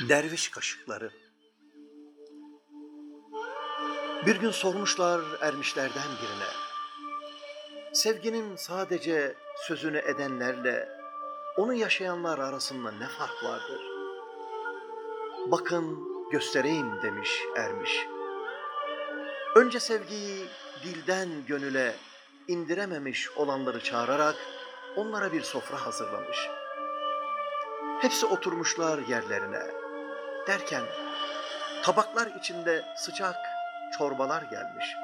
Derviş kaşıkları. Bir gün sormuşlar ermişlerden birine. Sevginin sadece sözünü edenlerle onu yaşayanlar arasında ne fark vardır? Bakın göstereyim demiş ermiş. Önce sevgiyi dilden gönüle indirememiş olanları çağırarak onlara bir sofra hazırlamış. Hepsi oturmuşlar yerlerine. Derken tabaklar içinde sıcak çorbalar gelmiş.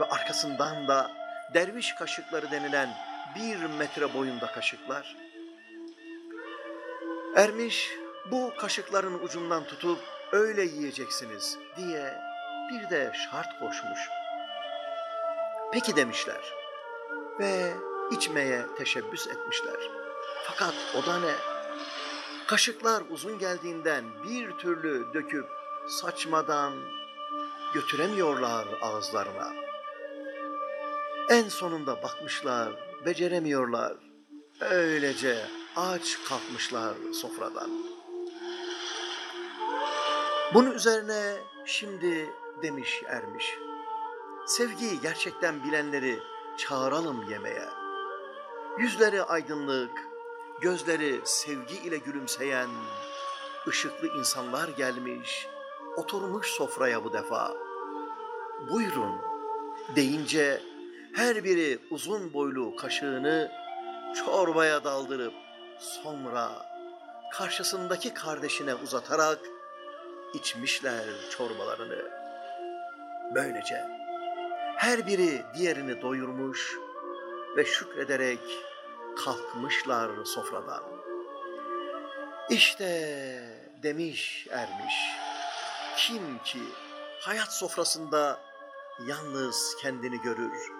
Ve arkasından da derviş kaşıkları denilen bir metre boyunda kaşıklar. Ermiş bu kaşıkların ucundan tutup öyle yiyeceksiniz diye bir de şart koşmuş. Peki demişler ve içmeye teşebbüs etmişler. Fakat o da ne? Kaşıklar uzun geldiğinden bir türlü döküp saçmadan götüremiyorlar ağızlarına. En sonunda bakmışlar, beceremiyorlar. Öylece aç kalkmışlar sofradan. Bunun üzerine şimdi demiş ermiş. Sevgiyi gerçekten bilenleri çağıralım yemeğe. Yüzleri aydınlık, gözleri sevgi ile gülümseyen ışıklı insanlar gelmiş, oturmuş sofraya bu defa. Buyurun deyince her biri uzun boylu kaşığını çorbaya daldırıp sonra karşısındaki kardeşine uzatarak içmişler çorbalarını. Böylece her biri diğerini doyurmuş ve şükrederek kalkmışlar sofradan. İşte demiş ermiş, kim ki hayat sofrasında yalnız kendini görür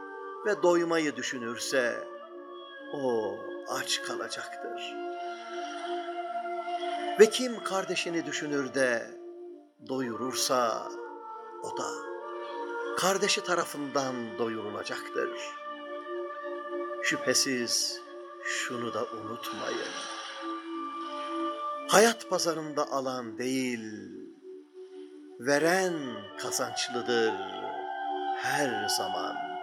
ve doymayı düşünürse o aç kalacaktır. Ve kim kardeşini düşünür de doyurursa o da kardeşi tarafından doyurulacaktır. Şüphesiz şunu da unutmayın. Hayat pazarında alan değil, veren kazançlıdır her zaman.